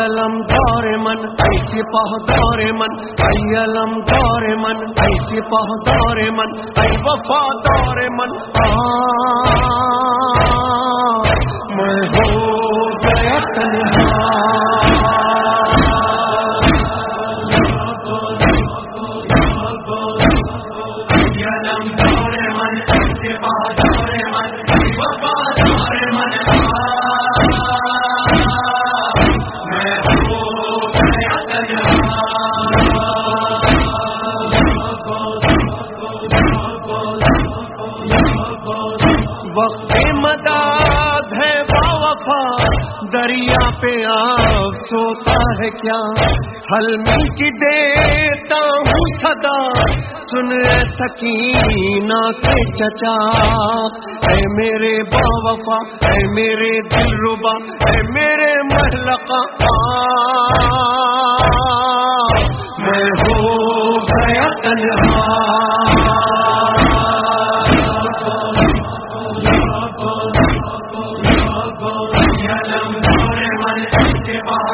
ایلم دور من ایسی پہ دور من ایلم دور من ایسی پہ دور من ای وفا دور من میں ہو پہ آپ سوتا ہے کیا؟ حلمی کی دیتا ہوں صدا، سن سکینہ کے چچا۔ اے میرے با وفا اے میرے دل ربا اے میرے محلقہ میں ہو گیا تنہا۔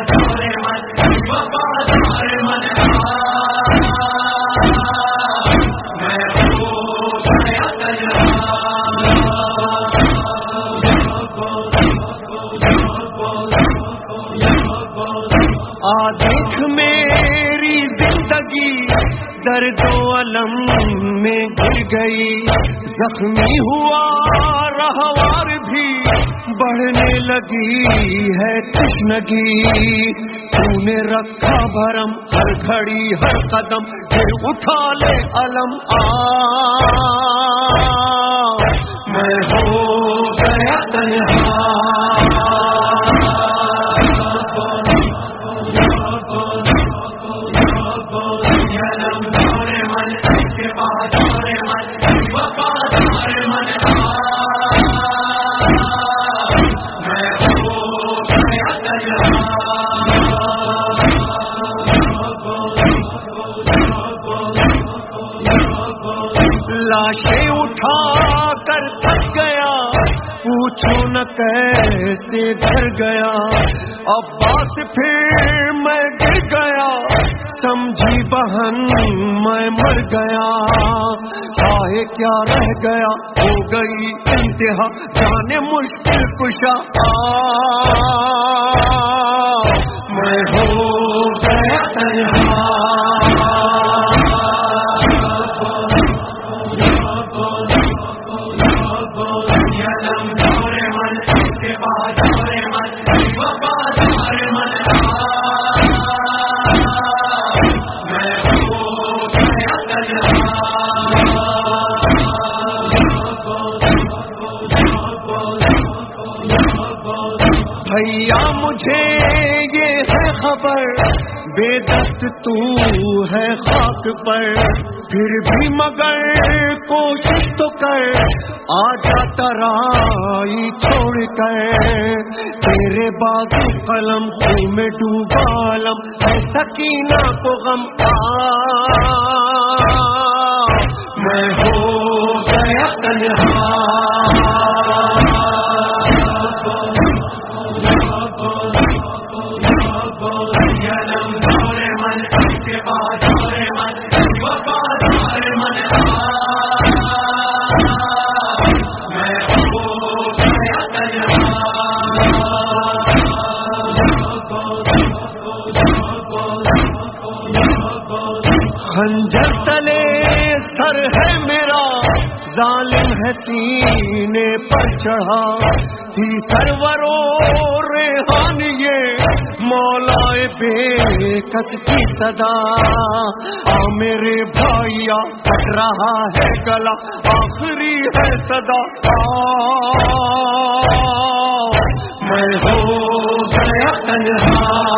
آ میں گر گئی، زخمی ہوا، رہوار بھی بڑھنے لگی ہے تشنگی۔ تو نے رکھا بھرم ہر گھڑی ہر قدم، پھر اٹھا لے علم آ۔ میں ہو گیا تنہا لاشیں اٹھا کر تھک گیا، پوچھو نہ کیسے گھر گیا۔ عباس پھر میں گر گیا، سمجھی بہن میں مر گیا۔ چاہے کیا رہ گیا، ہو گئی انتہا جانے مشکل کشا۔ میں ہو بھیا، مجھے یہ ہے خبر، بے دست تو ہے خاک پر۔ پھر بھی مگر کوشش تو کر، آ جا ترائی چھوڑ کر۔ تیرے بازو قلم خون میں ڈوبا علم ہے سکینہ کو غم آ۔ میں خنجر تلے سر ہے میرا، ظالم ہے سینے پر چڑھا۔ تھی سرورو ریحان یہ مولا بے کس کی صدا۔ آ میرے بھائیا پٹ رہا ہے گلا، آخری ہے صدا۔ آ، میں ہو گیا تنہا۔